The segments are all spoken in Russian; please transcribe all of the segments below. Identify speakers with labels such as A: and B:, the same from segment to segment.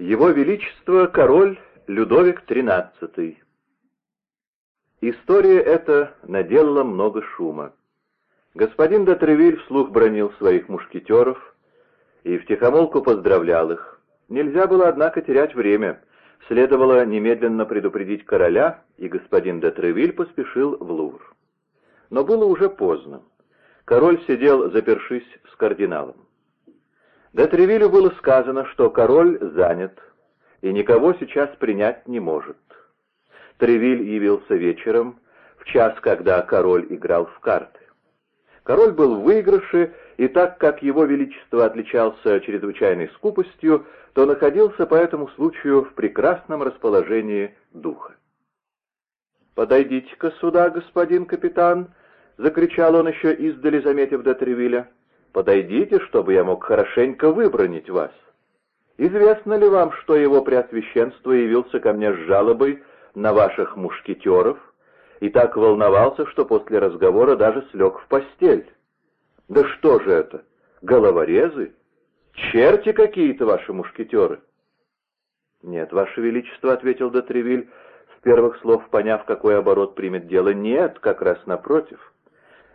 A: Его Величество король Людовик XIII. История эта наделала много шума. Господин де вслух бронил своих мушкетеров и втихомолку поздравлял их. Нельзя было, однако, терять время. Следовало немедленно предупредить короля, и господин де поспешил в Лувр. Но было уже поздно. Король сидел, запершись с кардиналом. Де было сказано, что король занят и никого сейчас принять не может. Тревиль явился вечером, в час, когда король играл в карты. Король был в выигрыше, и так как его величество отличался чрезвычайной скупостью, то находился по этому случаю в прекрасном расположении духа. «Подойдите-ка сюда, господин капитан!» — закричал он еще издали, заметив до Тревиля. «Подойдите, чтобы я мог хорошенько выбронить вас. Известно ли вам, что его преосвященство явился ко мне с жалобой на ваших мушкетеров и так волновался, что после разговора даже слег в постель? Да что же это, головорезы? Черти какие-то ваши мушкетеры!» «Нет, ваше величество», — ответил Дотревиль, с первых слов поняв, какой оборот примет дело. «Нет, как раз напротив».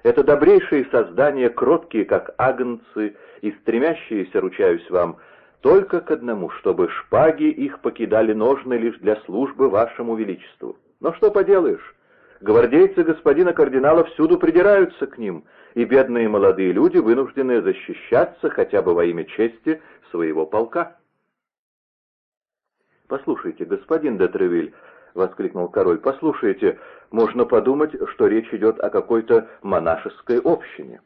A: Это добрейшие создания, кроткие, как агнцы, и стремящиеся, ручаюсь вам, только к одному, чтобы шпаги их покидали ножны лишь для службы вашему величеству. Но что поделаешь, гвардейцы господина кардинала всюду придираются к ним, и бедные молодые люди вынуждены защищаться хотя бы во имя чести своего полка. «Послушайте, господин де Тревиль», — воскликнул король, — «послушайте, можно подумать, что речь идет о какой-то монашеской общине.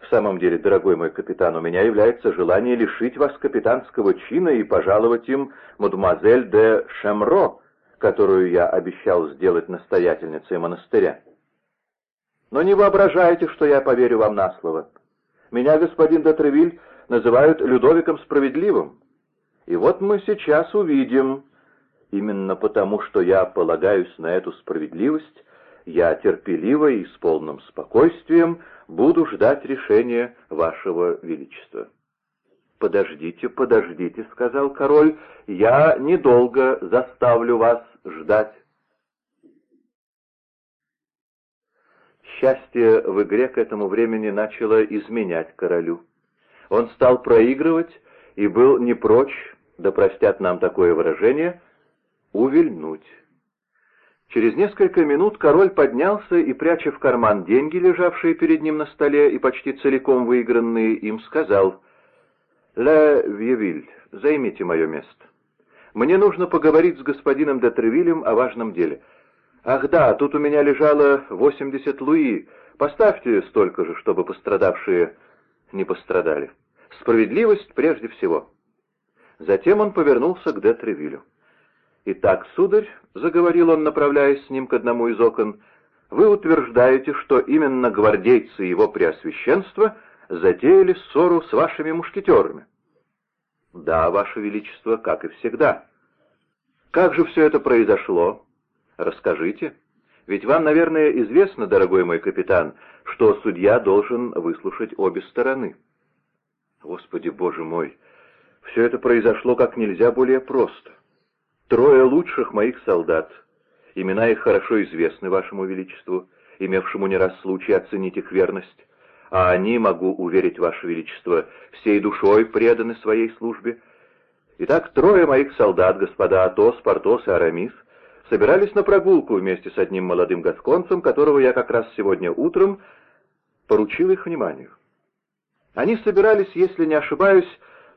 A: В самом деле, дорогой мой капитан, у меня является желание лишить вас капитанского чина и пожаловать им мадемуазель де Шемро, которую я обещал сделать настоятельницей монастыря. Но не воображайте, что я поверю вам на слово. Меня, господин де Тревиль, называют Людовиком Справедливым. И вот мы сейчас увидим, Именно потому, что я полагаюсь на эту справедливость, я терпеливо и с полным спокойствием буду ждать решения вашего величества. «Подождите, подождите», — сказал король, — «я недолго заставлю вас ждать». Счастье в игре к этому времени начало изменять королю. Он стал проигрывать и был не прочь, да простят нам такое выражение, увильнуть. Через несколько минут король поднялся и, пряча в карман деньги, лежавшие перед ним на столе и почти целиком выигранные им, сказал «Ля Вьевиль, займите мое место. Мне нужно поговорить с господином де Тревилем о важном деле. Ах да, тут у меня лежало 80 луи. Поставьте столько же, чтобы пострадавшие не пострадали. Справедливость прежде всего». Затем он повернулся к де. «Итак, сударь», — заговорил он, направляясь с ним к одному из окон, — «вы утверждаете, что именно гвардейцы его преосвященства затеяли ссору с вашими мушкетерами?» «Да, ваше величество, как и всегда». «Как же все это произошло? Расскажите. Ведь вам, наверное, известно, дорогой мой капитан, что судья должен выслушать обе стороны». «Господи, боже мой, все это произошло как нельзя более просто». Трое лучших моих солдат, имена их хорошо известны вашему величеству, имевшему не раз случай оценить их верность, а они, могу уверить ваше величество, всей душой преданы своей службе. Итак, трое моих солдат, господа Атос, Портос и Арамис, собирались на прогулку вместе с одним молодым гасконцем, которого я как раз сегодня утром поручил их вниманию. Они собирались, если не ошибаюсь,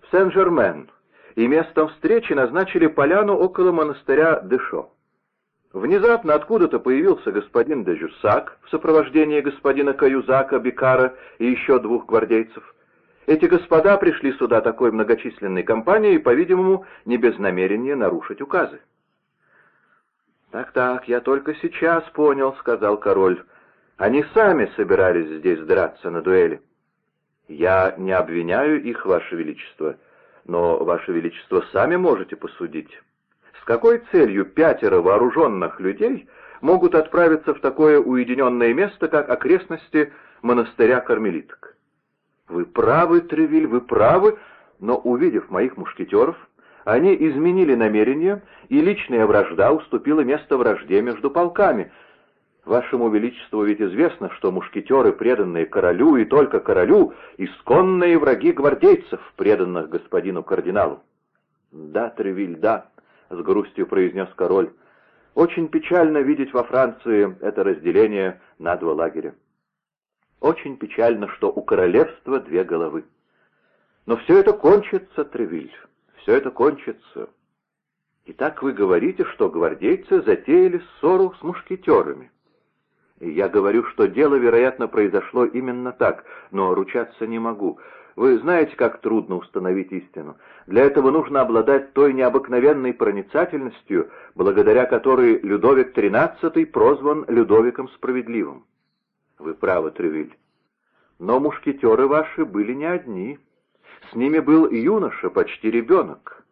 A: в Сен-Жермен, и местом встречи назначили поляну около монастыря Дешо. Внезапно откуда-то появился господин де Жюссак в сопровождении господина Каюзака, Бикара и еще двух гвардейцев. Эти господа пришли сюда такой многочисленной компанией, по-видимому, не без намерения нарушить указы. «Так-так, я только сейчас понял», — сказал король. «Они сами собирались здесь драться на дуэли». «Я не обвиняю их, Ваше Величество», но, Ваше Величество, сами можете посудить. С какой целью пятеро вооруженных людей могут отправиться в такое уединенное место, как окрестности монастыря кармелиток? Вы правы, Тревиль, вы правы, но, увидев моих мушкетеров, Они изменили намерение, и личная вражда уступила место вражде между полками. Вашему Величеству ведь известно, что мушкетеры, преданные королю и только королю, исконные враги гвардейцев, преданных господину кардиналу. «Да, Тревиль, да», — с грустью произнес король. «Очень печально видеть во Франции это разделение на два лагеря. Очень печально, что у королевства две головы. Но все это кончится, Тревиль, все это кончится. Итак, вы говорите, что гвардейцы затеяли ссору с мушкетерами. Я говорю, что дело, вероятно, произошло именно так, но ручаться не могу. Вы знаете, как трудно установить истину. Для этого нужно обладать той необыкновенной проницательностью, благодаря которой Людовик XIII прозван Людовиком Справедливым. Вы правы, Тревиль. Но мушкетеры ваши были не одни. С ними был юноша, почти ребенок.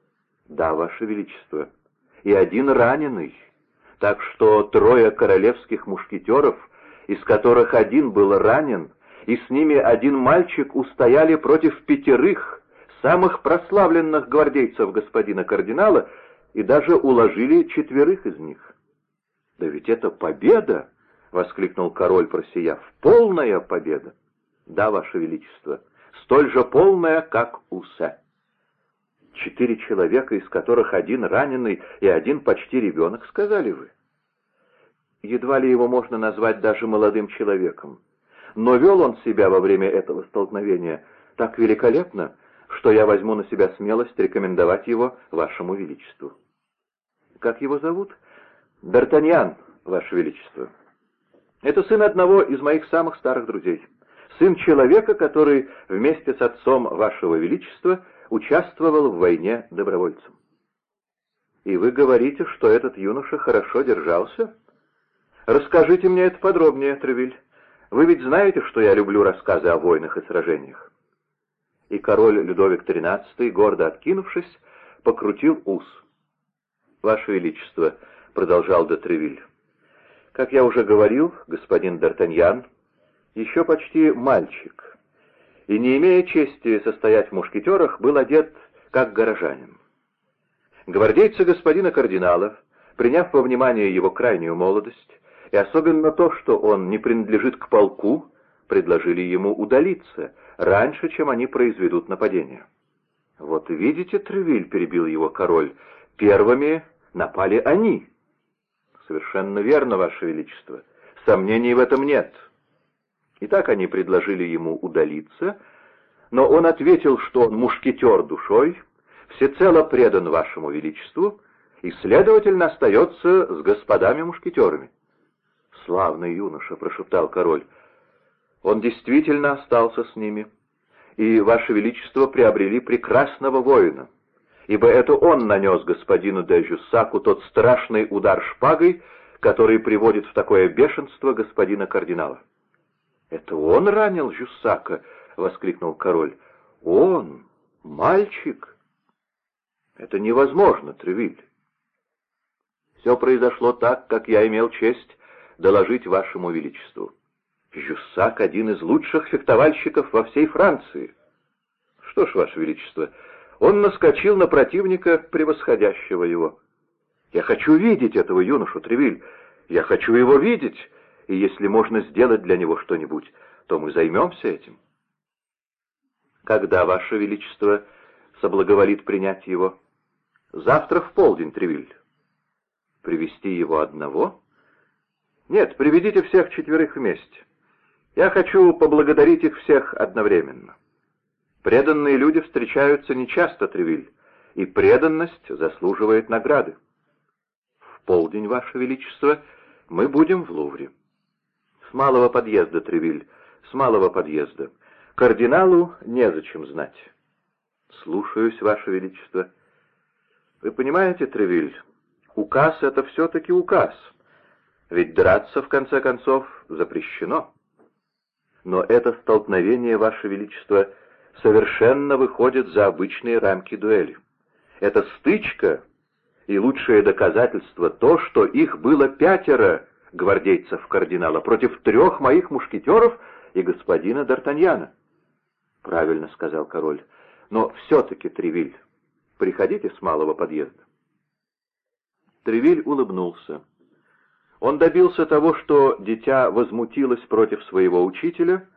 A: Да, ваше величество. И один раненый. Так что трое королевских мушкетеров, из которых один был ранен, и с ними один мальчик устояли против пятерых самых прославленных гвардейцев господина кардинала и даже уложили четверых из них. Да ведь это победа! — воскликнул король, просияв. «Полная победа!» «Да, Ваше Величество, столь же полная, как усе». «Четыре человека, из которых один раненый и один почти ребенок, сказали вы?» Едва ли его можно назвать даже молодым человеком. Но вел он себя во время этого столкновения так великолепно, что я возьму на себя смелость рекомендовать его Вашему Величеству. Как его зовут? Д'Артаньян, Ваше Величество. Это сын одного из моих самых старых друзей. Сын человека, который вместе с отцом вашего величества участвовал в войне добровольцем. И вы говорите, что этот юноша хорошо держался? Расскажите мне это подробнее, Тревиль. Вы ведь знаете, что я люблю рассказы о войнах и сражениях. И король Людовик XIII, гордо откинувшись, покрутил ус. «Ваше Величество», — продолжал де Тревиль, как я уже говорил, господин Д'Артаньян еще почти мальчик, и, не имея чести состоять в мушкетерах, был одет как горожанин. Гвардейцы господина кардинала, приняв во внимание его крайнюю молодость, и особенно то, что он не принадлежит к полку, предложили ему удалиться, раньше, чем они произведут нападение. «Вот видите, Тревиль», — перебил его король, — «первыми напали они». «Совершенно верно, Ваше Величество. Сомнений в этом нет». Итак, они предложили ему удалиться, но он ответил, что он мушкетер душой, всецело предан Вашему Величеству и, следовательно, остается с господами-мушкетерами. «Славный юноша», — прошептал король. «Он действительно остался с ними, и, Ваше Величество, приобрели прекрасного воина» ибо это он нанес господину де Жюссаку тот страшный удар шпагой, который приводит в такое бешенство господина кардинала. «Это он ранил Жюссака?» — воскликнул король. «Он? Мальчик?» «Это невозможно, Тревиль. Все произошло так, как я имел честь доложить вашему величеству. Жюссак — один из лучших фехтовальщиков во всей Франции. Что ж, ваше величество, — он наскочил на противника, превосходящего его. «Я хочу видеть этого юношу, Тревиль! Я хочу его видеть! И если можно сделать для него что-нибудь, то мы займемся этим». «Когда, Ваше Величество, соблаговолит принять его?» «Завтра в полдень, Тревиль». «Привести его одного?» «Нет, приведите всех четверых вместе. Я хочу поблагодарить их всех одновременно». Преданные люди встречаются нечасто, Тревиль, и преданность заслуживает награды. В полдень, Ваше Величество, мы будем в Лувре. С малого подъезда, Тревиль, с малого подъезда. Кардиналу незачем знать. Слушаюсь, Ваше Величество. Вы понимаете, Тревиль, указ — это все-таки указ. Ведь драться, в конце концов, запрещено. Но это столкновение, Ваше Величество, — совершенно выходит за обычные рамки дуэли. Это стычка, и лучшее доказательство то, что их было пятеро гвардейцев кардинала против трех моих мушкетеров и господина Д'Артаньяна. «Правильно», — сказал король, — «но все-таки, Тревиль, Приходите с малого подъезда». Тревиль улыбнулся. Он добился того, что дитя возмутилось против своего учителя,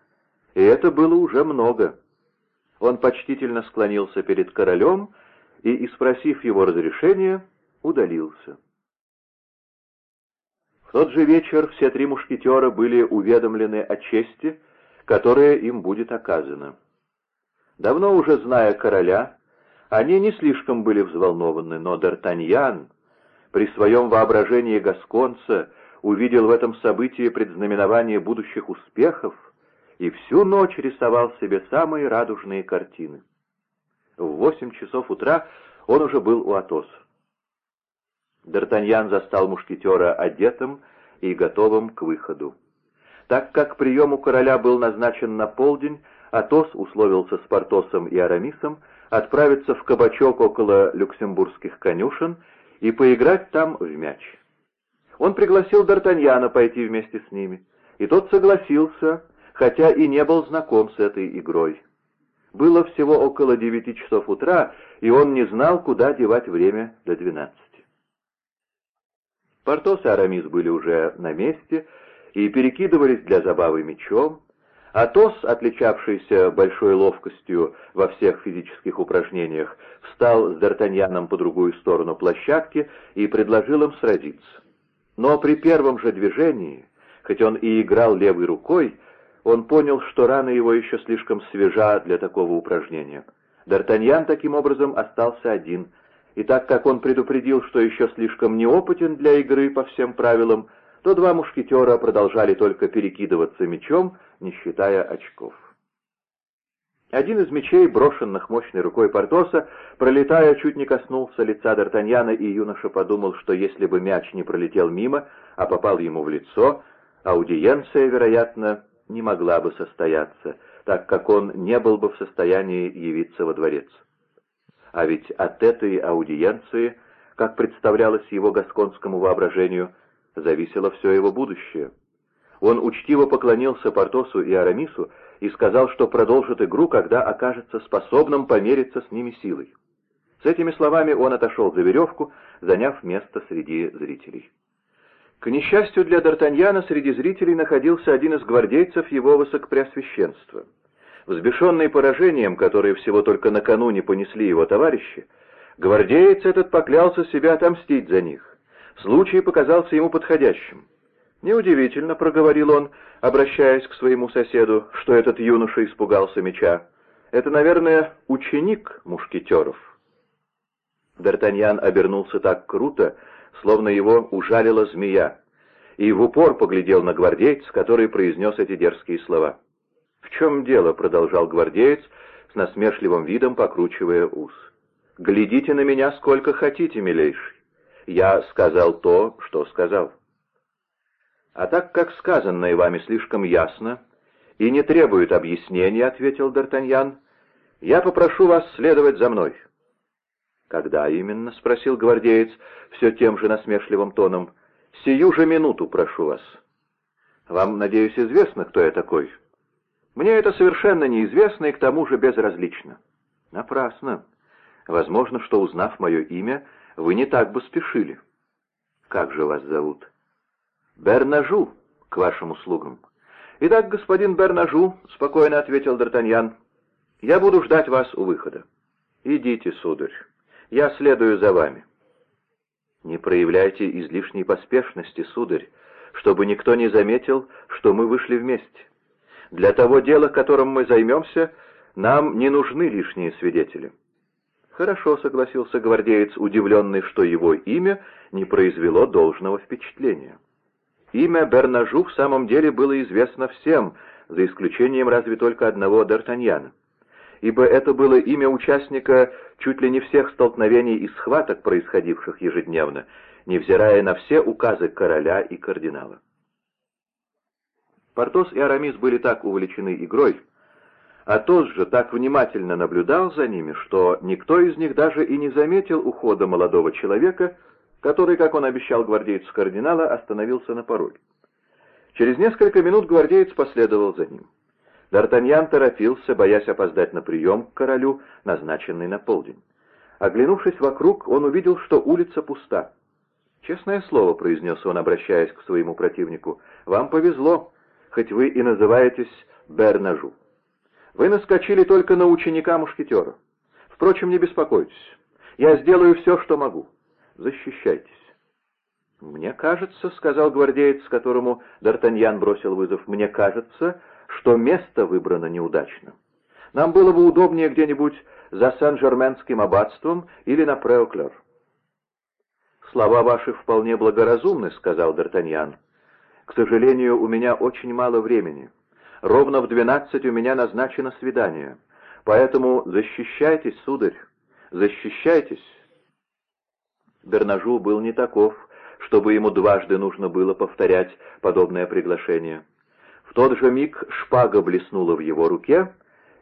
A: и это было уже много. Он почтительно склонился перед королем и, испросив его разрешения, удалился. Тот же вечер все три мушкетера были уведомлены о чести, которая им будет оказана. Давно уже зная короля, они не слишком были взволнованы, но Д'Артаньян при своем воображении Гасконца увидел в этом событии предзнаменование будущих успехов и всю ночь рисовал себе самые радужные картины. В восемь часов утра он уже был у Атоса. Д'Артаньян застал мушкетера одетым и готовым к выходу. Так как прием у короля был назначен на полдень, Атос условился с Портосом и Арамисом отправиться в кабачок около люксембургских конюшен и поиграть там в мяч. Он пригласил Д'Артаньяна пойти вместе с ними, и тот согласился, хотя и не был знаком с этой игрой. Было всего около девяти часов утра, и он не знал, куда девать время до двенадцати. Портос и Арамис были уже на месте и перекидывались для забавы мечом, Атос, отличавшийся большой ловкостью во всех физических упражнениях, встал с Д'Артаньяном по другую сторону площадки и предложил им сразиться. Но при первом же движении, хоть он и играл левой рукой, он понял, что рана его еще слишком свежа для такого упражнения. Д'Артаньян таким образом остался один, и так как он предупредил, что еще слишком неопытен для игры по всем правилам, то два мушкетера продолжали только перекидываться мечом, не считая очков. Один из мечей, брошенных мощной рукой Портоса, пролетая, чуть не коснулся лица Д'Артаньяна, и юноша подумал, что если бы мяч не пролетел мимо, а попал ему в лицо, аудиенция, вероятно, не могла бы состояться, так как он не был бы в состоянии явиться во дворец. А ведь от этой аудиенции, как представлялось его гасконскому воображению, зависело все его будущее. Он учтиво поклонился Портосу и Арамису и сказал, что продолжит игру, когда окажется способным помериться с ними силой. С этими словами он отошел за веревку, заняв место среди зрителей. К несчастью для Д'Артаньяна, среди зрителей находился один из гвардейцев его высокопреосвященства. Взбешенный поражением, которое всего только накануне понесли его товарищи, гвардеец этот поклялся себя отомстить за них. Случай показался ему подходящим. «Неудивительно», — проговорил он, обращаясь к своему соседу, что этот юноша испугался меча. «Это, наверное, ученик мушкетеров». Д'Артаньян обернулся так круто, словно его ужалила змея, и в упор поглядел на гвардейца, который произнес эти дерзкие слова. «В чем дело?» — продолжал гвардеец, с насмешливым видом покручивая ус. «Глядите на меня сколько хотите, милейший. Я сказал то, что сказал». «А так как сказанное вами слишком ясно и не требует объяснения», — ответил Д'Артаньян, — «я попрошу вас следовать за мной». «Когда именно?» — спросил гвардеец все тем же насмешливым тоном. «Сию же минуту прошу вас». «Вам, надеюсь, известно, кто я такой?» «Мне это совершенно неизвестно и к тому же безразлично». «Напрасно. Возможно, что, узнав мое имя, вы не так бы спешили». «Как же вас зовут?» «Бернажу, к вашим услугам». «Итак, господин Бернажу», — спокойно ответил Д'Артаньян, — «я буду ждать вас у выхода». «Идите, сударь, я следую за вами». «Не проявляйте излишней поспешности, сударь, чтобы никто не заметил, что мы вышли вместе. Для того дела, которым мы займемся, нам не нужны лишние свидетели». «Хорошо», — согласился гвардеец, удивленный, что его имя не произвело должного впечатления. Имя Бернажу в самом деле было известно всем, за исключением разве только одного Д'Артаньяна. Ибо это было имя участника чуть ли не всех столкновений и схваток, происходивших ежедневно, невзирая на все указы короля и кардинала. Портос и Арамис были так увлечены игрой, а Атос же так внимательно наблюдал за ними, что никто из них даже и не заметил ухода молодого человека, который, как он обещал гвардейцу кардинала, остановился на пороге. Через несколько минут гвардеец последовал за ним. Д'Артаньян торопился, боясь опоздать на прием к королю, назначенный на полдень. Оглянувшись вокруг, он увидел, что улица пуста. «Честное слово», — произнес он, обращаясь к своему противнику, — «вам повезло, хоть вы и называетесь Бернажу. Вы наскочили только на ученика-мушкетера. Впрочем, не беспокойтесь. Я сделаю все, что могу. Защищайтесь. «Мне кажется», — сказал гвардеец, которому Д'Артаньян бросил вызов, — «мне кажется, что место выбрано неудачно. Нам было бы удобнее где-нибудь за Сан-Жерменским аббатством или на Преоклер». «Слова ваши вполне благоразумны», — сказал Д'Артаньян. «К сожалению, у меня очень мало времени. Ровно в двенадцать у меня назначено свидание. Поэтому защищайтесь, сударь, защищайтесь». Бернажу был не таков, чтобы ему дважды нужно было повторять подобное приглашение. В тот же миг шпага блеснула в его руке,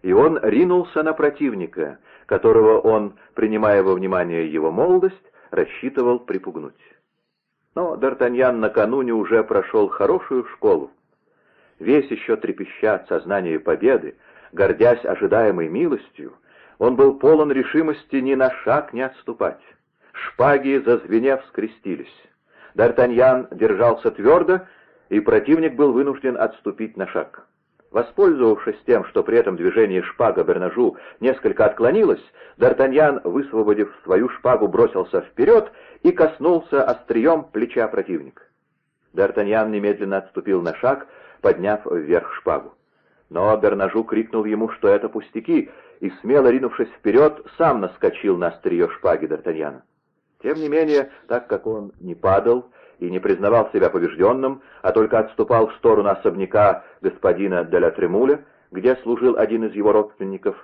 A: и он ринулся на противника, которого он, принимая во внимание его молодость, рассчитывал припугнуть. Но Д'Артаньян накануне уже прошел хорошую школу. Весь еще трепеща от сознания победы, гордясь ожидаемой милостью, он был полон решимости ни на шаг не отступать. Шпаги, зазвенев, скрестились. Д'Артаньян держался твердо, и противник был вынужден отступить на шаг. Воспользовавшись тем, что при этом движении шпага Бернажу несколько отклонилась, Д'Артаньян, высвободив свою шпагу, бросился вперед и коснулся острием плеча противника. Д'Артаньян немедленно отступил на шаг, подняв вверх шпагу. Но Бернажу крикнул ему, что это пустяки, и, смело ринувшись вперед, сам наскочил на острие шпаги Д'Артаньяна. Тем не менее, так как он не падал и не признавал себя побежденным, а только отступал в сторону особняка господина де ла Тремуля, где служил один из его родственников,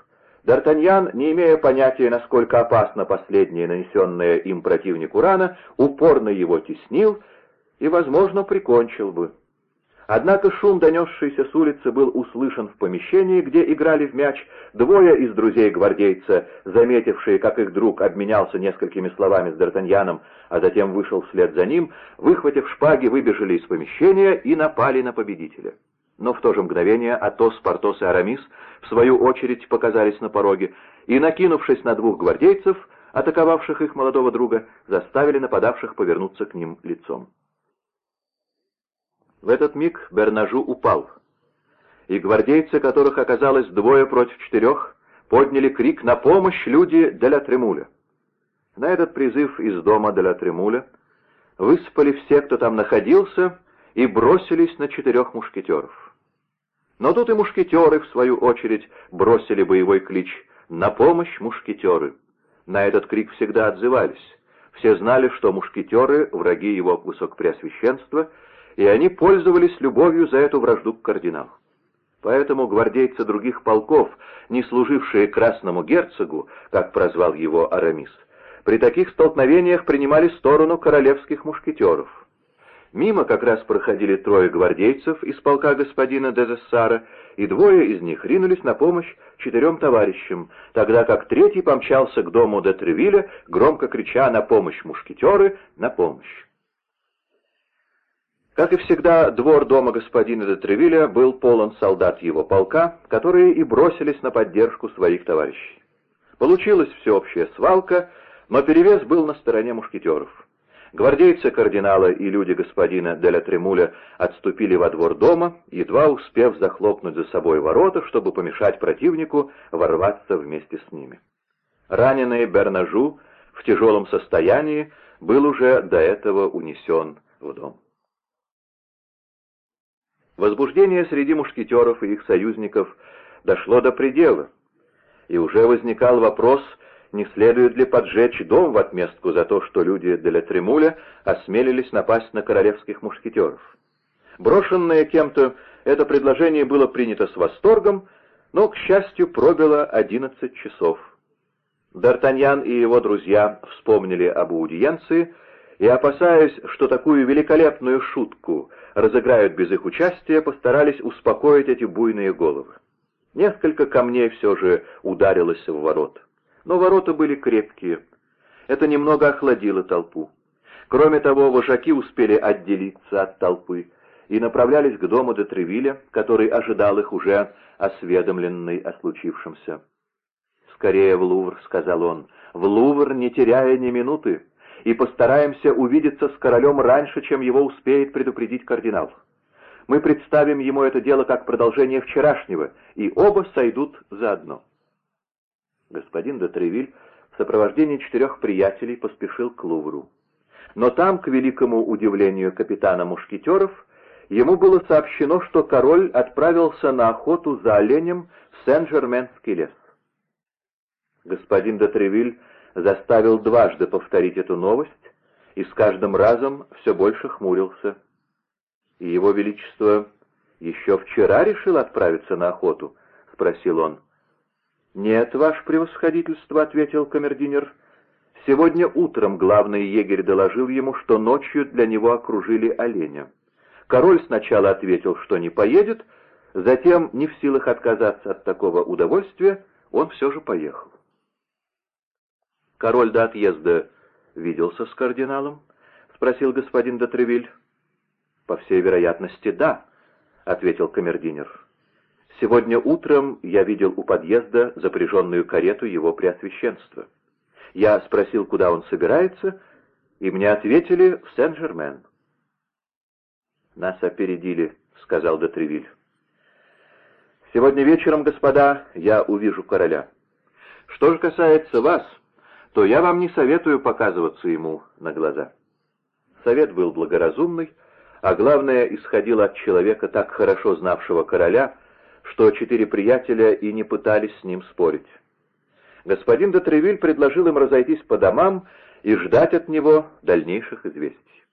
A: Д'Артаньян, не имея понятия, насколько опасно последнее нанесенное им противнику рана, упорно его теснил и, возможно, прикончил бы. Однако шум, донесшийся с улицы, был услышан в помещении, где играли в мяч. Двое из друзей гвардейца, заметившие, как их друг обменялся несколькими словами с Д'Артаньяном, а затем вышел вслед за ним, выхватив шпаги, выбежали из помещения и напали на победителя. Но в то же мгновение Атос, Портос и Арамис в свою очередь показались на пороге и, накинувшись на двух гвардейцев, атаковавших их молодого друга, заставили нападавших повернуться к ним лицом. В этот миг Бернажу упал, и гвардейцы, которых оказалось двое против четырех, подняли крик «На помощь, люди Деля Тремуля!». На этот призыв из дома Деля Тремуля выспали все, кто там находился, и бросились на четырех мушкетеров. Но тут и мушкетеры, в свою очередь, бросили боевой клич «На помощь, мушкетеры!». На этот крик всегда отзывались. Все знали, что мушкетеры — враги его высокопреосвященства — и они пользовались любовью за эту вражду к кардиналу. Поэтому гвардейцы других полков, не служившие красному герцогу, как прозвал его Арамис, при таких столкновениях принимали сторону королевских мушкетеров. Мимо как раз проходили трое гвардейцев из полка господина Дезессара, и двое из них ринулись на помощь четырем товарищам, тогда как третий помчался к дому де Тревиля, громко крича «На помощь, мушкетеры! На помощь!». Как и всегда, двор дома господина де Тревиля был полон солдат его полка, которые и бросились на поддержку своих товарищей. Получилась всеобщая свалка, но перевес был на стороне мушкетеров. Гвардейцы кардинала и люди господина де ла Тремуля отступили во двор дома, едва успев захлопнуть за собой ворота, чтобы помешать противнику ворваться вместе с ними. Раненый Бернажу в тяжелом состоянии был уже до этого унесен в дом. Возбуждение среди мушкетеров и их союзников дошло до предела, и уже возникал вопрос, не следует ли поджечь дом в отместку за то, что люди для Тремуля осмелились напасть на королевских мушкетеров. Брошенное кем-то, это предложение было принято с восторгом, но, к счастью, пробило одиннадцать часов. Д'Артаньян и его друзья вспомнили об аудиенции и, опасаясь, что такую великолепную шутку разыграют без их участия, постарались успокоить эти буйные головы. Несколько камней все же ударилось в ворот. Но ворота были крепкие. Это немного охладило толпу. Кроме того, вожаки успели отделиться от толпы и направлялись к дому де который ожидал их уже осведомленный о случившемся. «Скорее в Лувр», — сказал он, — «в Лувр, не теряя ни минуты, и постараемся увидеться с королем раньше, чем его успеет предупредить кардинал. Мы представим ему это дело как продолжение вчерашнего, и оба сойдут заодно». Господин де Тревиль в сопровождении четырех приятелей поспешил к Лувру. Но там, к великому удивлению капитана Мушкетеров, ему было сообщено, что король отправился на охоту за оленем в Сен-Жерменский лес. Господин де Тревиль заставил дважды повторить эту новость, и с каждым разом все больше хмурился. «И его величество еще вчера решил отправиться на охоту?» — спросил он. «Нет, ваше превосходительство», — ответил камердинер, — Сегодня утром главный егерь доложил ему, что ночью для него окружили оленя. Король сначала ответил, что не поедет, затем, не в силах отказаться от такого удовольствия, он все же поехал. «Король до отъезда виделся с кардиналом?» — спросил господин Дотревиль. «По всей вероятности, да», — ответил камердинер. «Сегодня утром я видел у подъезда запряженную карету его преосвященства». Я спросил, куда он собирается, и мне ответили в Сен-Жермен. «Нас опередили», — сказал Дотревиль. «Сегодня вечером, господа, я увижу короля. Что же касается вас, то я вам не советую показываться ему на глаза». Совет был благоразумный, а главное, исходил от человека, так хорошо знавшего короля, что четыре приятеля и не пытались с ним спорить господин де Тревиль предложил им разойтись по домам и ждать от него дальнейших известий.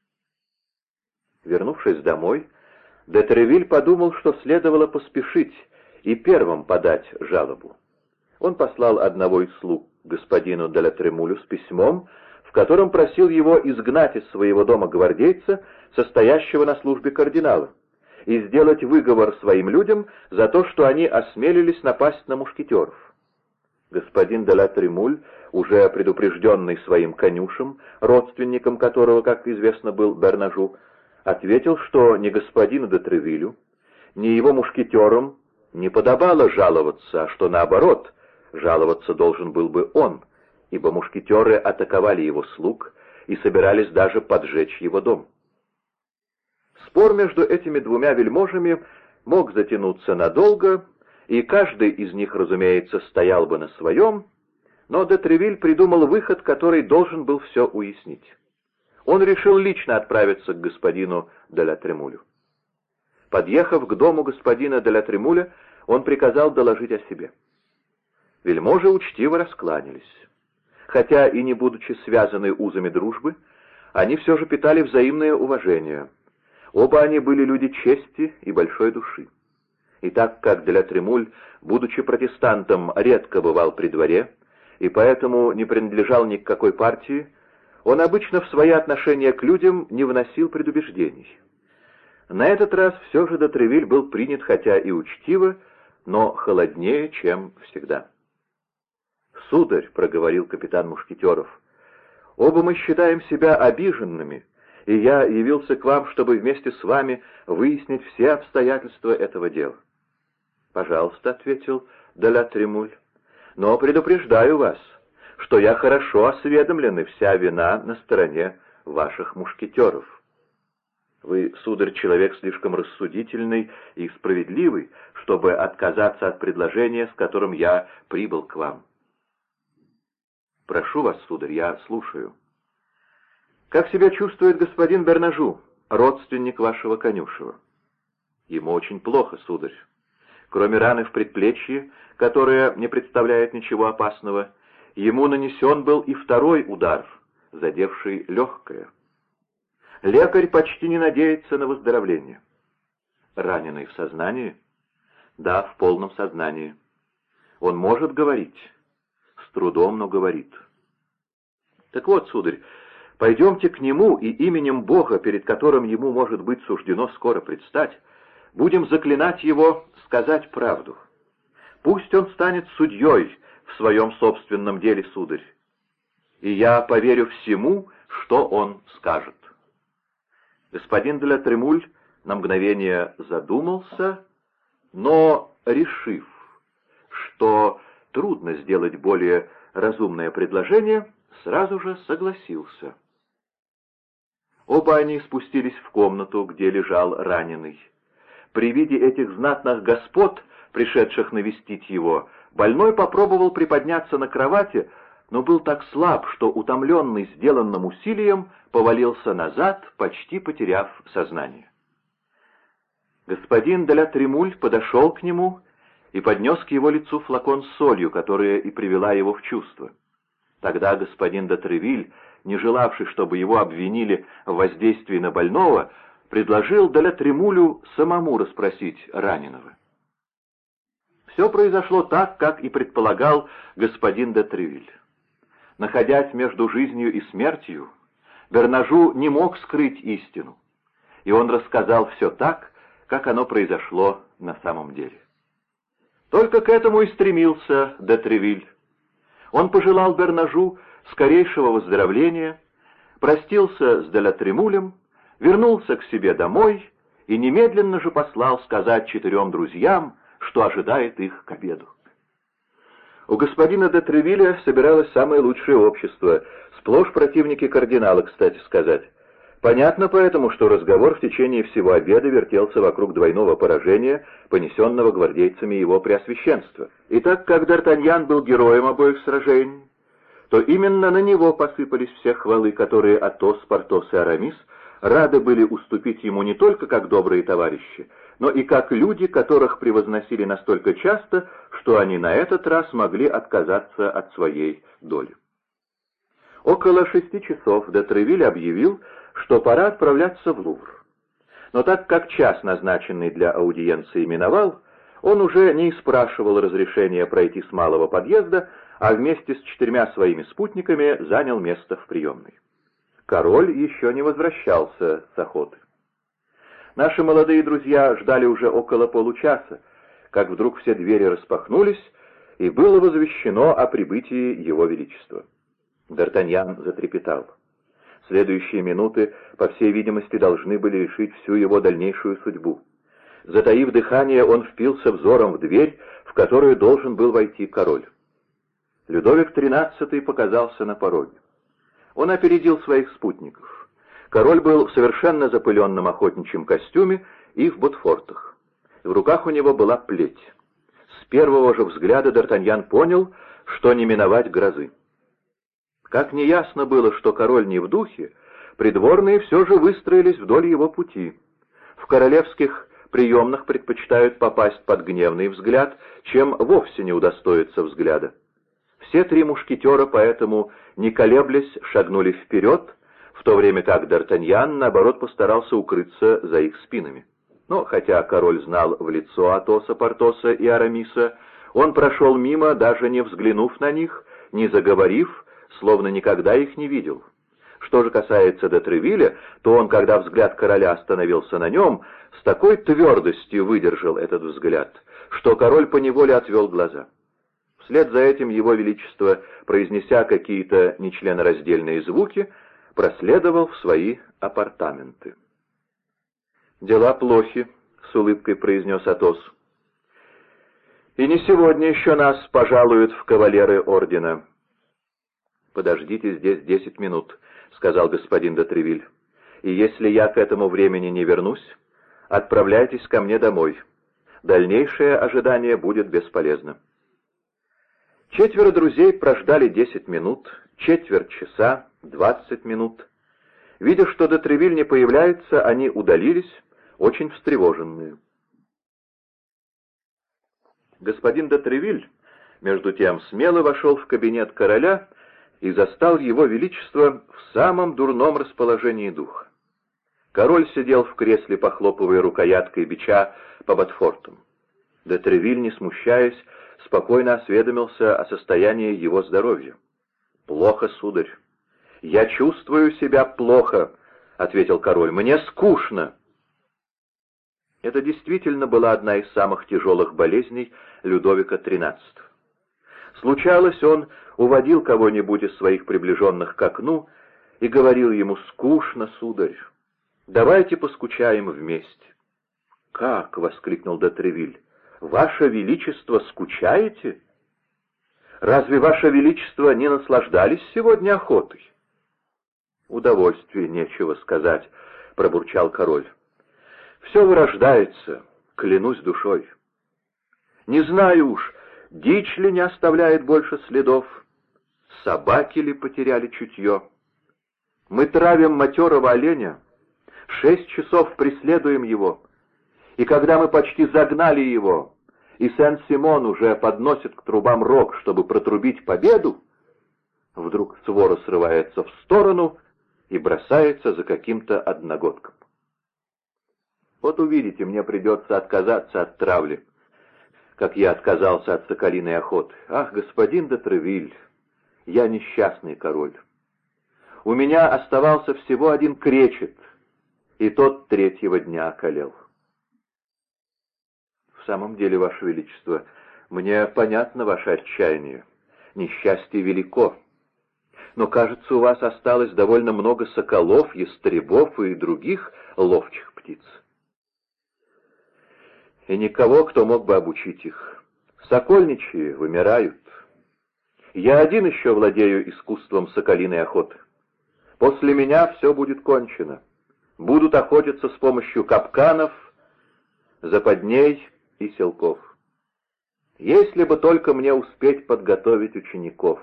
A: Вернувшись домой, де Тревиль подумал, что следовало поспешить и первым подать жалобу. Он послал одного из слуг господину де Тремулю с письмом, в котором просил его изгнать из своего дома гвардейца, состоящего на службе кардинала, и сделать выговор своим людям за то, что они осмелились напасть на мушкетеров. Господин де Тремуль, уже предупрежденный своим конюшем, родственником которого, как известно, был Бернажу, ответил, что ни господину де Тревилю, ни его мушкетерам не подобало жаловаться, а что наоборот, жаловаться должен был бы он, ибо мушкетеры атаковали его слуг и собирались даже поджечь его дом. Спор между этими двумя вельможами мог затянуться надолго, и каждый из них, разумеется, стоял бы на своем, но де Тревиль придумал выход, который должен был все уяснить. Он решил лично отправиться к господину де ла Тремулю. Подъехав к дому господина де ла Тремуля, он приказал доложить о себе. Вельможи учтиво раскланялись. Хотя и не будучи связаны узами дружбы, они все же питали взаимное уважение. Оба они были люди чести и большой души. И так как для Тремуль, будучи протестантом, редко бывал при дворе, и поэтому не принадлежал ни к какой партии, он обычно в свои отношения к людям не вносил предубеждений. На этот раз все же Дотревиль был принят хотя и учтиво, но холоднее, чем всегда. «Сударь», — проговорил капитан Мушкетеров, — «оба мы считаем себя обиженными, и я явился к вам, чтобы вместе с вами выяснить все обстоятельства этого дела». «Пожалуйста», — ответил Деля Тремуль. «Но предупреждаю вас, что я хорошо осведомлен, и вся вина на стороне ваших мушкетеров. Вы, сударь, человек слишком рассудительный и справедливый, чтобы отказаться от предложения, с которым я прибыл к вам. Прошу вас, сударь, я слушаю. Как себя чувствует господин Бернажу, родственник вашего конюшева? Ему очень плохо, сударь. Кроме раны в предплечье, которая не представляет ничего опасного, ему нанесен был и второй удар, задевший легкое. Лекарь почти не надеется на выздоровление. Раненый в сознании? Да, в полном сознании. Он может говорить. Трудом, но говорит. Так вот, сударь, пойдемте к нему и именем Бога, перед которым ему, может быть, суждено скоро предстать, будем заклинать его сказать правду. Пусть он станет судьей в своем собственном деле, сударь, и я поверю всему, что он скажет. Господин де Тремуль на мгновение задумался, но, решив, что трудно сделать более разумное предложение, сразу же согласился. Оба они спустились в комнату, где лежал раненый. При виде этих знатных господ, пришедших навестить его, больной попробовал приподняться на кровати, но был так слаб, что, утомленный сделанным усилием, повалился назад, почти потеряв сознание. Господин Деля Тремуль подошел к нему и поднес к его лицу флакон с солью, которая и привела его в чувство. Тогда господин де Тревиль, не желавший, чтобы его обвинили в воздействии на больного, предложил Деля Тремулю самому расспросить раненого. Все произошло так, как и предполагал господин де Тревиль. Находясь между жизнью и смертью, Бернажу не мог скрыть истину, и он рассказал все так, как оно произошло на самом деле. Только к этому и стремился де Тревиль. Он пожелал Бернажу скорейшего выздоровления, простился с Делятремулем, вернулся к себе домой и немедленно же послал сказать четырем друзьям, что ожидает их к обеду. У господина де Тревиля собиралось самое лучшее общество, сплошь противники кардинала, кстати сказать. Понятно поэтому, что разговор в течение всего обеда вертелся вокруг двойного поражения, понесенного гвардейцами его преосвященства. И так как Д'Артаньян был героем обоих сражений, то именно на него посыпались все хвалы, которые Атос, Портос и Арамис рады были уступить ему не только как добрые товарищи, но и как люди, которых превозносили настолько часто, что они на этот раз могли отказаться от своей доли. Около шести часов Детревиль объявил, что пора отправляться в Лувр. Но так как час, назначенный для аудиенции, миновал, он уже не спрашивал разрешения пройти с малого подъезда, а вместе с четырьмя своими спутниками занял место в приемной. Король еще не возвращался с охоты. Наши молодые друзья ждали уже около получаса, как вдруг все двери распахнулись, и было возвещено о прибытии Его Величества. Д'Артаньян затрепетал. Следующие минуты, по всей видимости, должны были решить всю его дальнейшую судьбу. Затаив дыхание, он впился взором в дверь, в которую должен был войти король. Людовик XIII показался на пороге. Он опередил своих спутников. Король был в совершенно запыленном охотничьем костюме и в ботфортах. В руках у него была плеть. С первого же взгляда Д'Артаньян понял, что не миновать грозы. Как неясно было, что король не в духе, придворные все же выстроились вдоль его пути. В королевских приемных предпочитают попасть под гневный взгляд, чем вовсе не удостоиться взгляда. Все три мушкетера поэтому, не колеблясь, шагнули вперед, в то время как Д'Артаньян, наоборот, постарался укрыться за их спинами. Но хотя король знал в лицо Атоса, Портоса и Арамиса, он прошел мимо, даже не взглянув на них, не заговорив, словно никогда их не видел. Что же касается де Тревиля, то он, когда взгляд короля остановился на нем, с такой твердостью выдержал этот взгляд, что король поневоле отвел глаза. Вслед за этим его величество, произнеся какие-то нечленораздельные звуки, проследовал в свои апартаменты. «Дела плохи», — с улыбкой произнес Атос. «И не сегодня еще нас пожалуют в кавалеры ордена». «Подождите здесь десять минут», — сказал господин Дотревиль. «И если я к этому времени не вернусь, отправляйтесь ко мне домой. Дальнейшее ожидание будет бесполезно». Четверо друзей прождали десять минут, четверть часа, двадцать минут. Видя, что Дотревиль не появляется, они удалились, очень встревоженные. Господин Дотревиль, между тем, смело вошел в кабинет короля и застал его величество в самом дурном расположении духа. Король сидел в кресле, похлопывая рукояткой бича по Ботфорту. Де Тревиль, не смущаясь, спокойно осведомился о состоянии его здоровья. «Плохо, сударь. Я чувствую себя плохо», — ответил король. «Мне скучно». Это действительно была одна из самых тяжелых болезней Людовика XIII. Случалось, он уводил кого-нибудь из своих приближенных к окну и говорил ему «Скучно, сударь, давайте поскучаем вместе». «Как?» — воскликнул Дотревиль. «Ваше Величество, скучаете?» Разве, Ваше Величество, не наслаждались сегодня охотой? Удовольствие, нечего сказать, — пробурчал король. Все вырождается, клянусь душой. Не знаю уж, дичь ли не оставляет больше следов, собаки ли потеряли чутье. Мы травим матерого оленя, шесть часов преследуем его, и когда мы почти загнали его, и Сен-Симон уже подносит к трубам рог, чтобы протрубить победу, вдруг свора срывается в сторону и бросается за каким-то одногодком. Вот увидите, мне придется отказаться от травли, как я отказался от соколиной охоты. Ах, господин де я несчастный король. У меня оставался всего один кречет, и тот третьего дня околел. В самом деле, Ваше Величество, мне понятно ваше отчаяние. Несчастье велико. Но, кажется, у вас осталось довольно много соколов, ястребов и других ловчих птиц. И никого, кто мог бы обучить их. Сокольничьи вымирают. Я один еще владею искусством соколиной охоты. После меня все будет кончено. Будут охотиться с помощью капканов, западней и селков. Если бы только мне успеть подготовить учеников.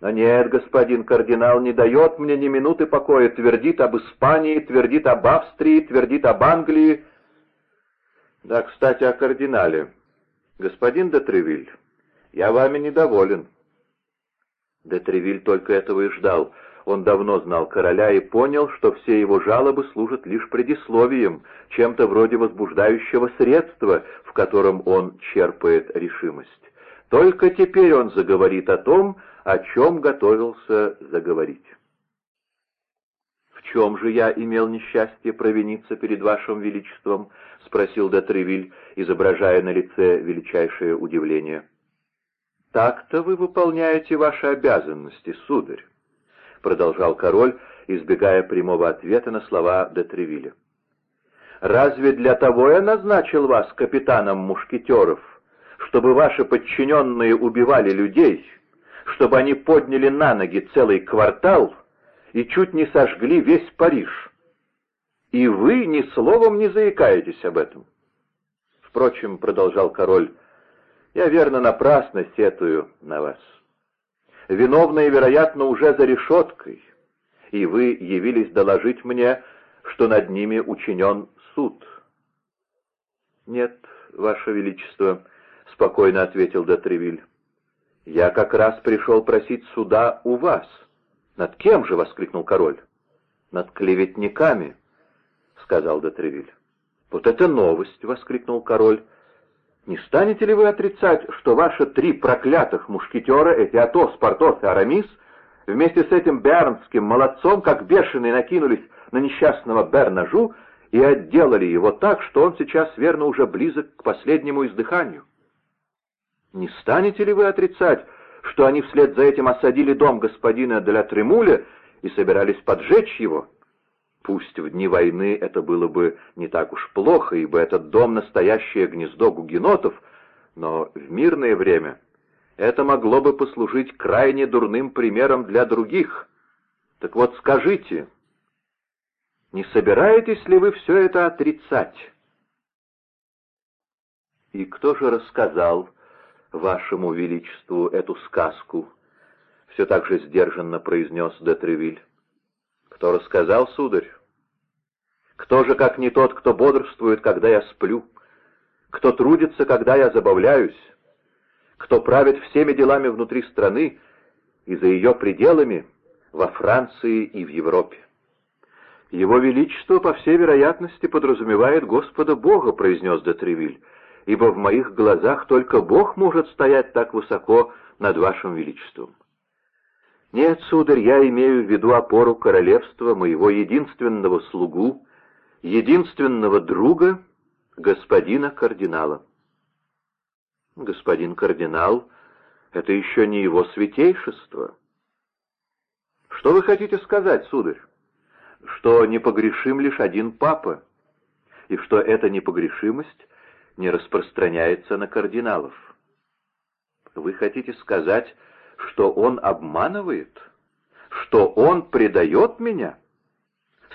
A: Но нет, господин кардинал не дает мне ни минуты покоя, твердит об Испании, твердит об Австрии, твердит об Англии. Да, кстати, о кардинале. Господин де Тревиль, я вами недоволен. Де Тревиль только этого и ждал — он давно знал короля и понял, что все его жалобы служат лишь предисловием, чем-то вроде возбуждающего средства, в котором он черпает решимость. Только теперь он заговорит о том, о чем готовился заговорить. «В чем же я имел несчастье провиниться перед вашим величеством?» — спросил де изображая на лице величайшее удивление. «Так-то вы выполняете ваши обязанности, сударь продолжал король, избегая прямого ответа на слова де Тревилля. «Разве для того я назначил вас капитаном мушкетеров, чтобы ваши подчиненные убивали людей, чтобы они подняли на ноги целый квартал и чуть не сожгли весь Париж? И вы ни словом не заикаетесь об этом?» «Впрочем, — продолжал король, — я верно напрасно сетую на вас». Виновные, вероятно, уже за решеткой, и вы явились доложить мне, что над ними учинен суд». «Нет, Ваше Величество», — спокойно ответил Дотревиль. «Я как раз пришел просить суда у вас». «Над кем же?» — воскликнул король. «Над клеветниками», — сказал Дотревиль. «Вот это новость!» — воскликнул король. Не станете ли вы отрицать, что ваши три проклятых мушкетера, эти Атос, Портос и Арамис, вместе с этим бернским молодцом, как бешеные, накинулись на несчастного Бернажу и отделали его так, что он сейчас, верно, уже близок к последнему издыханию? Не станете ли вы отрицать, что они вслед за этим осадили дом господина де Тремуля и собирались поджечь его?» Пусть в дни войны это было бы не так уж плохо, ибо этот дом — настоящее гнездо гугенотов, но в мирное время это могло бы послужить крайне дурным примером для других. Так вот скажите, не собираетесь ли вы все это отрицать? И кто же рассказал вашему величеству эту сказку? Все так же сдержанно произнес Детревиль. Кто рассказал, сударь? Кто же, как не тот, кто бодрствует, когда я сплю? Кто трудится, когда я забавляюсь? Кто правит всеми делами внутри страны и за ее пределами во Франции и в Европе? «Его Величество, по всей вероятности, подразумевает Господа Бога», — произнес Детревиль, «ибо в моих глазах только Бог может стоять так высоко над Вашим Величеством». Нет, сударь, я имею в виду опору королевства, моего единственного слугу, единственного друга, господина кардинала. Господин кардинал — это еще не его святейшество. Что вы хотите сказать, сударь? Что непогрешим лишь один папа, и что эта непогрешимость не распространяется на кардиналов. Вы хотите сказать, что он обманывает? Что он предает меня?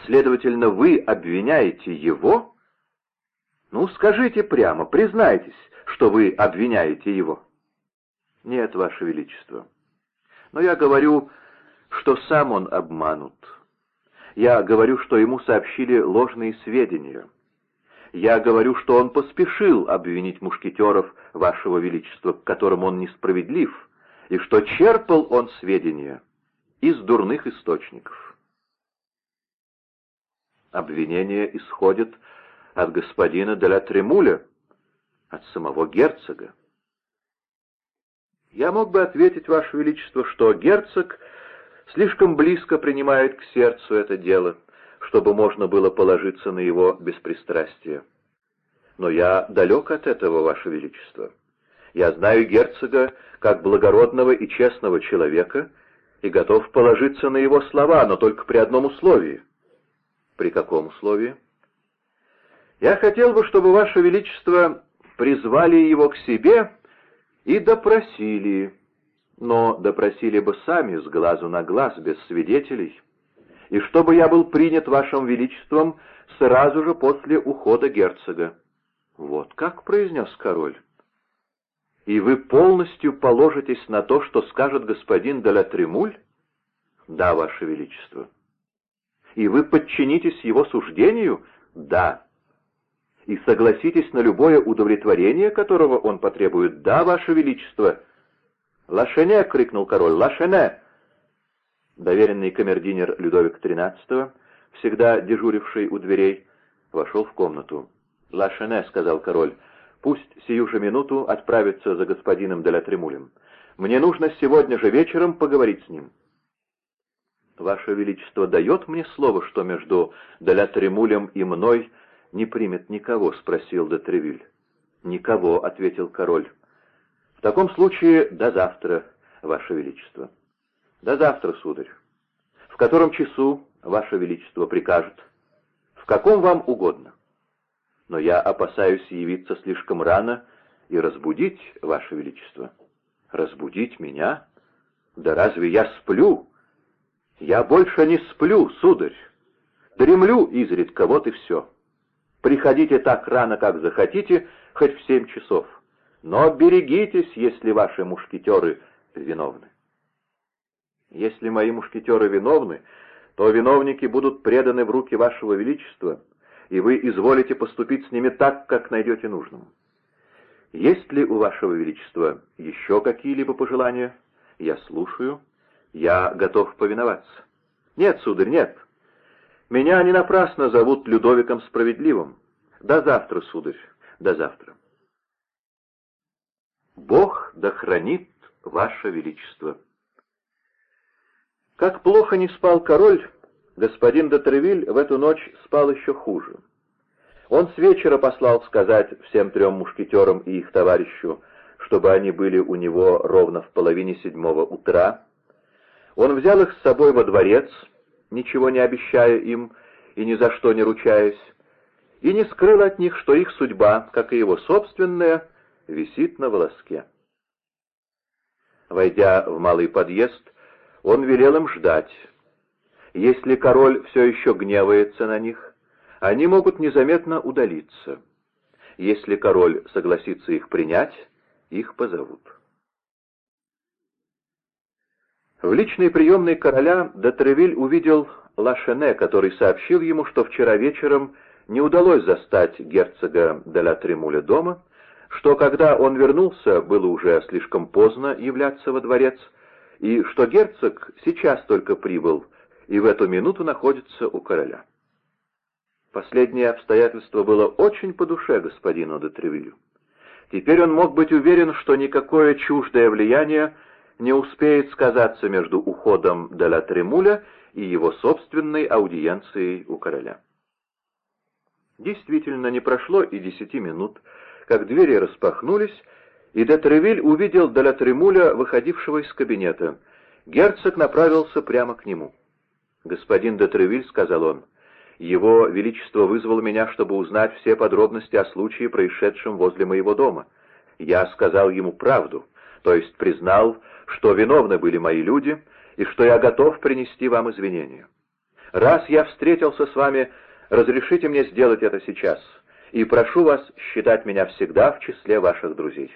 A: Следовательно, вы обвиняете его? Ну, скажите прямо, признайтесь, что вы обвиняете его. Нет, Ваше Величество. Но я говорю, что сам он обманут. Я говорю, что ему сообщили ложные сведения. Я говорю, что он поспешил обвинить мушкетеров Вашего Величества, к которым он несправедлив, и что черпал он сведения из дурных источников. Обвинение исходит от господина Деля Тремуля, от самого герцога. Я мог бы ответить, Ваше Величество, что герцог слишком близко принимает к сердцу это дело, чтобы можно было положиться на его беспристрастие. Но я далек от этого, Ваше Величество. Я знаю герцога как благородного и честного человека и готов положиться на его слова, но только при одном условии. При каком условии? Я хотел бы, чтобы Ваше Величество призвали его к себе и допросили, но допросили бы сами с глазу на глаз, без свидетелей, и чтобы я был принят Вашим Величеством сразу же после ухода герцога. Вот как произнес король. И вы полностью положитесь на то, что скажет господин Делятремуль? Да, Ваше Величество. И вы подчинитесь его суждению? Да и согласитесь на любое удовлетворение, которого он потребует. Да, Ваше Величество!» «Лашене!» — крикнул король. «Лашене!» Доверенный камердинер Людовик XIII, всегда дежуривший у дверей, вошел в комнату. «Лашене!» — сказал король. «Пусть сию же минуту отправится за господином Делятремулем. Мне нужно сегодня же вечером поговорить с ним». «Ваше Величество дает мне слово, что между Делятремулем и мной не примет никого?» — спросил Детревиль. «Никого», — ответил король. «В таком случае до завтра, Ваше Величество». «До завтра, сударь. В котором часу Ваше Величество прикажет?» «В каком вам угодно. Но я опасаюсь явиться слишком рано и разбудить Ваше Величество». «Разбудить меня? Да разве я сплю?» «Я больше не сплю, сударь. Дремлю изредка, вот и все». Приходите так рано, как захотите, хоть в семь часов. Но берегитесь, если ваши мушкетеры виновны. Если мои мушкетеры виновны, то виновники будут преданы в руки вашего величества, и вы изволите поступить с ними так, как найдете нужным. Есть ли у вашего величества еще какие-либо пожелания? Я слушаю. Я готов повиноваться. Нет, сударь, нет. Меня не напрасно зовут Людовиком Справедливым. До завтра, сударь, до завтра. Бог да хранит Ваше Величество. Как плохо не спал король, господин Дотревиль в эту ночь спал еще хуже. Он с вечера послал сказать всем трем мушкетерам и их товарищу, чтобы они были у него ровно в половине седьмого утра. Он взял их с собой во дворец, ничего не обещая им и ни за что не ручаясь, и не скрыл от них, что их судьба, как и его собственная, висит на волоске. Войдя в малый подъезд, он велел им ждать. Если король все еще гневается на них, они могут незаметно удалиться. Если король согласится их принять, их позовут. В личной приемной короля Дотревиль увидел Лашене, который сообщил ему, что вчера вечером не удалось застать герцога де Тремуля дома, что когда он вернулся, было уже слишком поздно являться во дворец, и что герцог сейчас только прибыл и в эту минуту находится у короля. Последнее обстоятельство было очень по душе господину де Тревилю. Теперь он мог быть уверен, что никакое чуждое влияние не успеет сказаться между уходом де ла Тремуля и его собственной аудиенцией у короля. Действительно, не прошло и десяти минут, как двери распахнулись, и де Тревиль увидел де ла Тремуля, выходившего из кабинета. Герцог направился прямо к нему. «Господин де Тревиль», — сказал он, — «его величество вызвало меня, чтобы узнать все подробности о случае, происшедшем возле моего дома. Я сказал ему правду, то есть признал, что виновны были мои люди и что я готов принести вам извинения. Раз я встретился с вами, разрешите мне сделать это сейчас, и прошу вас считать меня всегда в числе ваших друзей».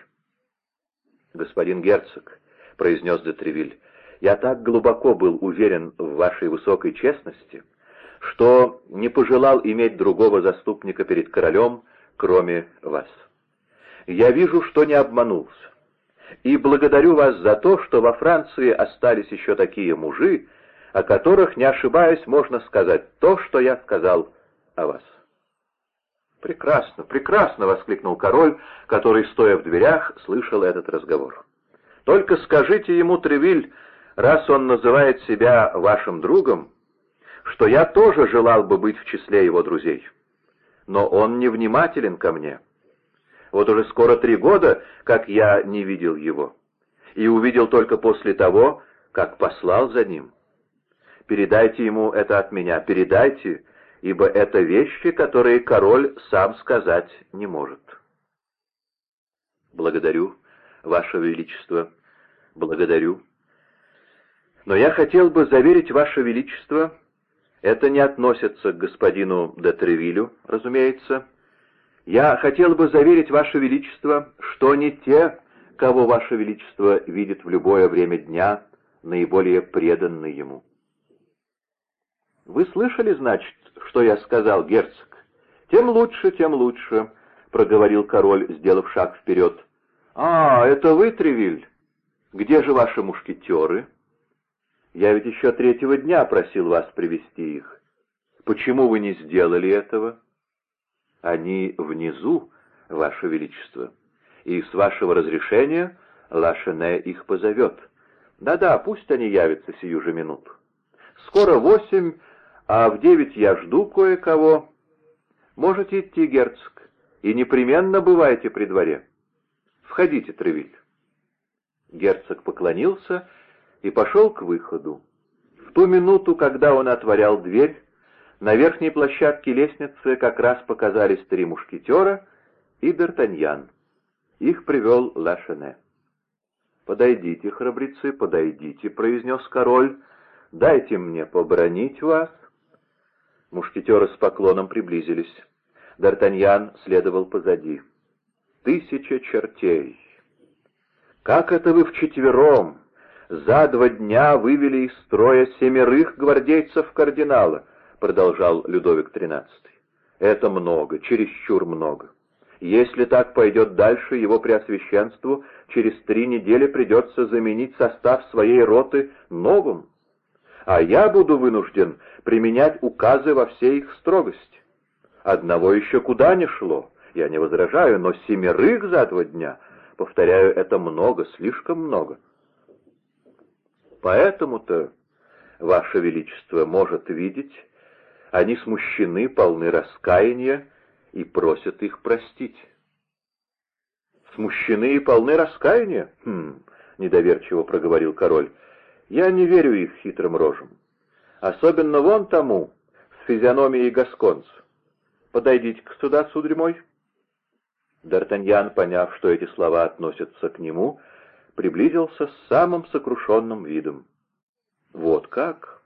A: «Господин герцог», — произнес Детревиль, — «я так глубоко был уверен в вашей высокой честности, что не пожелал иметь другого заступника перед королем, кроме вас. Я вижу, что не обманулся, и благодарю вас за то, что во Франции остались еще такие мужи, о которых, не ошибаясь, можно сказать то, что я сказал о вас. «Прекрасно, прекрасно!» — воскликнул король, который, стоя в дверях, слышал этот разговор. «Только скажите ему, Тревиль, раз он называет себя вашим другом, что я тоже желал бы быть в числе его друзей. Но он невнимателен ко мне. Вот уже скоро три года, как я не видел его, и увидел только после того, как послал за ним. Передайте ему это от меня, передайте, ибо это вещи, которые король сам сказать не может. Благодарю, Ваше Величество, благодарю. Но я хотел бы заверить Ваше Величество, это не относится к господину де Тревилю, разумеется. Я хотел бы заверить Ваше Величество, что не те, кого Ваше Величество видит в любое время дня, наиболее преданы ему. «Вы слышали, значит, что я сказал, герцог?» «Тем лучше, тем лучше», — проговорил король, сделав шаг вперед. «А, это вы, Тревиль? Где же ваши мушкетеры?» Я ведь еще третьего дня просил вас привести их. Почему вы не сделали этого? Они внизу, ваше величество, и с вашего разрешения Лашене их позовет. Да-да, пусть они явятся сию же минуту. Скоро восемь, а в девять я жду кое-кого. Можете идти, герцог, и непременно бывайте при дворе. Входите, Тревиль. Герцог поклонился и пошел к выходу. В ту минуту, когда он отворял дверь, на верхней площадке лестницы как раз показались три мушкетера и Д'Артаньян. Их привел Лашене. «Подойдите, храбрецы, подойдите», — произнес король, — «дайте мне побронить вас». Мушкетеры с поклоном приблизились. Д'Артаньян следовал позади. «Тысяча чертей! Как это вы вчетвером, за два дня вывели из строя семерых гвардейцев кардинала, продолжал Людовик XIII. Это много, чересчур много. Если так пойдет дальше, его преосвященству через три недели придется заменить состав своей роты новым, а я буду вынужден применять указы во всей их строгости. Одного еще куда не шло, я не возражаю, но семерых за два дня, повторяю, это много, слишком много. Поэтому-то, Ваше Величество может видеть, они смущены, полны раскаяния и просят их простить. «Смущены и полны раскаяния?» «Хм», — недоверчиво проговорил король, — «я не верю их хитрым рожам. Особенно вон тому, с физиономией гасконца. Подойдите-ка сюда, сударь мой». Д'Артаньян, поняв, что эти слова относятся к нему, — приблизился с самым сокрушенным видом. «Вот как?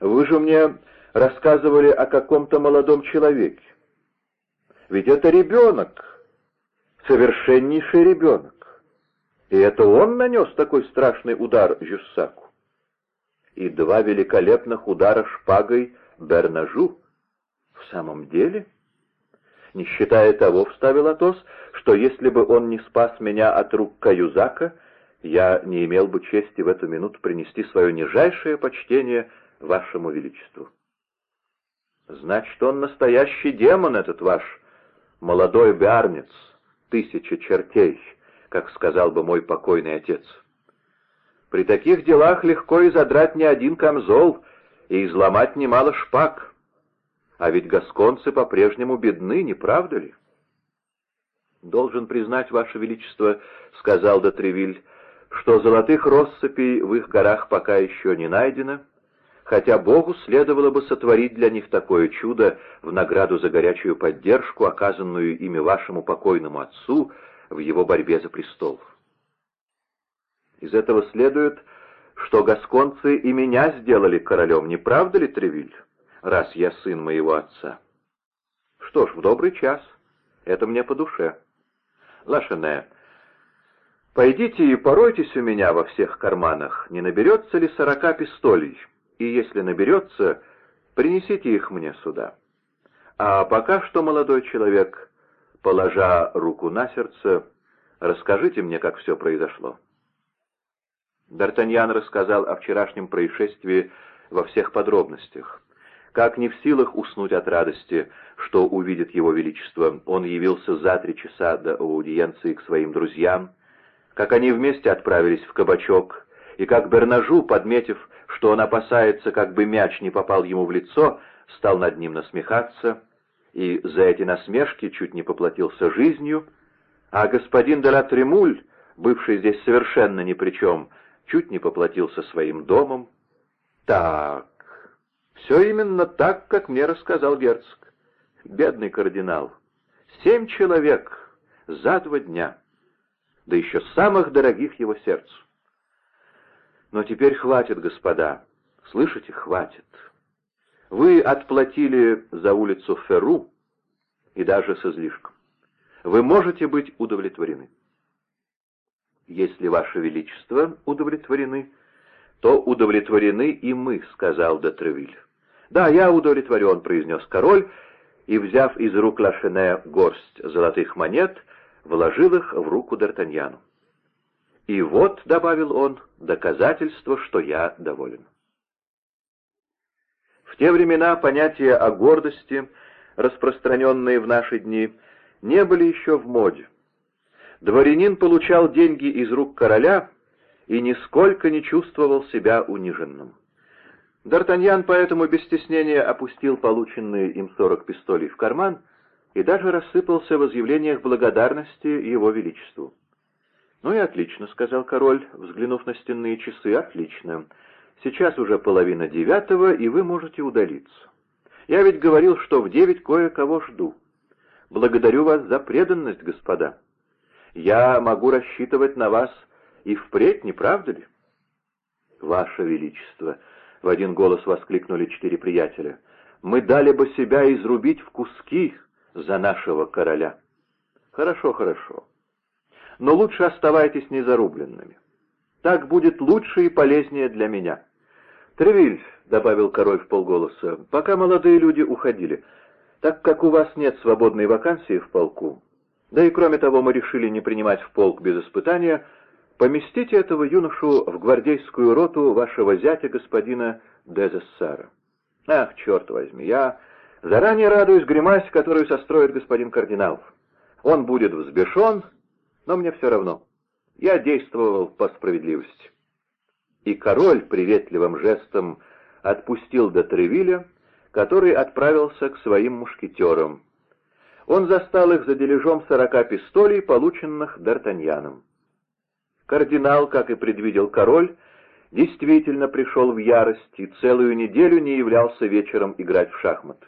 A: Вы же мне рассказывали о каком-то молодом человеке. Ведь это ребенок, совершеннейший ребенок. И это он нанес такой страшный удар Жюссаку. И два великолепных удара шпагой Бернажу. В самом деле...» не считая того, — вставил Атос, — что если бы он не спас меня от рук Каюзака, я не имел бы чести в эту минуту принести свое нижайшее почтение вашему величеству. Значит, он настоящий демон, этот ваш молодой биарнец, тысяча чертей, как сказал бы мой покойный отец. При таких делах легко и задрать не один камзол и изломать немало шпаг. А ведь гасконцы по-прежнему бедны, не правда ли? «Должен признать, Ваше Величество, — сказал Дотревиль, — что золотых россыпей в их горах пока еще не найдено, хотя Богу следовало бы сотворить для них такое чудо в награду за горячую поддержку, оказанную ими вашему покойному отцу в его борьбе за престол. Из этого следует, что гасконцы и меня сделали королем, не правда ли, Тревиль, раз я сын моего отца? Что ж, в добрый час. Это мне по душе. Лашене, пойдите и поройтесь у меня во всех карманах, не наберется ли сорока пистолей, и если наберется, принесите их мне сюда. А пока что, молодой человек, положа руку на сердце, расскажите мне, как все произошло. Д'Артаньян рассказал о вчерашнем происшествии во всех подробностях. Как не в силах уснуть от радости, что увидит его величество, он явился за три часа до аудиенции к своим друзьям, как они вместе отправились в кабачок, и как Бернажу, подметив, что он опасается, как бы мяч не попал ему в лицо, стал над ним насмехаться, и за эти насмешки чуть не поплатился жизнью, а господин де Тремуль, бывший здесь совершенно ни при чем, чуть не поплатился своим домом. Так, все именно так, как мне рассказал герцог. Бедный кардинал. Семь человек за два дня, да еще самых дорогих его сердцу. Но теперь хватит, господа, слышите, хватит. Вы отплатили за улицу Ферру, и даже с излишком. Вы можете быть удовлетворены. «Если Ваше Величество удовлетворены, то удовлетворены и мы», — сказал Детревиль. «Да, я удовлетворен», — произнес король, и, взяв из рук Лашене горсть золотых монет, вложил их в руку Д'Артаньяну. «И вот», — добавил он, — «доказательство, что я доволен». В те времена понятия о гордости, распространенные в наши дни, не были еще в моде. Дворянин получал деньги из рук короля и нисколько не чувствовал себя униженным. Д'Артаньян поэтому без стеснения опустил полученные им сорок пистолей в карман и даже рассыпался в изъявлениях благодарности его величеству. «Ну и отлично», — сказал король, взглянув на стенные часы, — «отлично. Сейчас уже половина девятого, и вы можете удалиться. Я ведь говорил, что в девять кое-кого жду. Благодарю вас за преданность, господа». Я могу рассчитывать на вас и впредь, не правда ли? Ваше Величество, — в один голос воскликнули четыре приятеля, — мы дали бы себя изрубить в куски за нашего короля. Хорошо, хорошо. Но лучше оставайтесь незарубленными. Так будет лучше и полезнее для меня. Тревиль, — добавил король в полголоса, — пока молодые люди уходили, так как у вас нет свободной вакансии в полку, да и кроме того, мы решили не принимать в полк без испытания. Поместите этого юношу в гвардейскую роту вашего зятя, господина Дезессара. Ах, черт возьми, я заранее радуюсь гримасе, которую состроит господин кардинал. Он будет взбешен, но мне все равно. Я действовал по справедливости. И король приветливым жестом отпустил до Тревиля, который отправился к своим мушкетерам, он застал их за дележом сорока пистолей, полученных Д'Артаньяном. Кардинал, как и предвидел король, действительно пришел в ярость и целую неделю не являлся вечером играть в шахматы.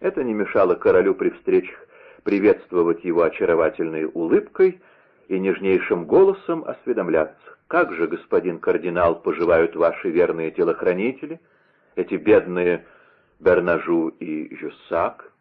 A: Это не мешало королю при встречах приветствовать его очаровательной улыбкой и нежнейшим голосом осведомляться, как же, господин кардинал, поживают ваши верные телохранители, эти бедные Бернажу и Жюссак,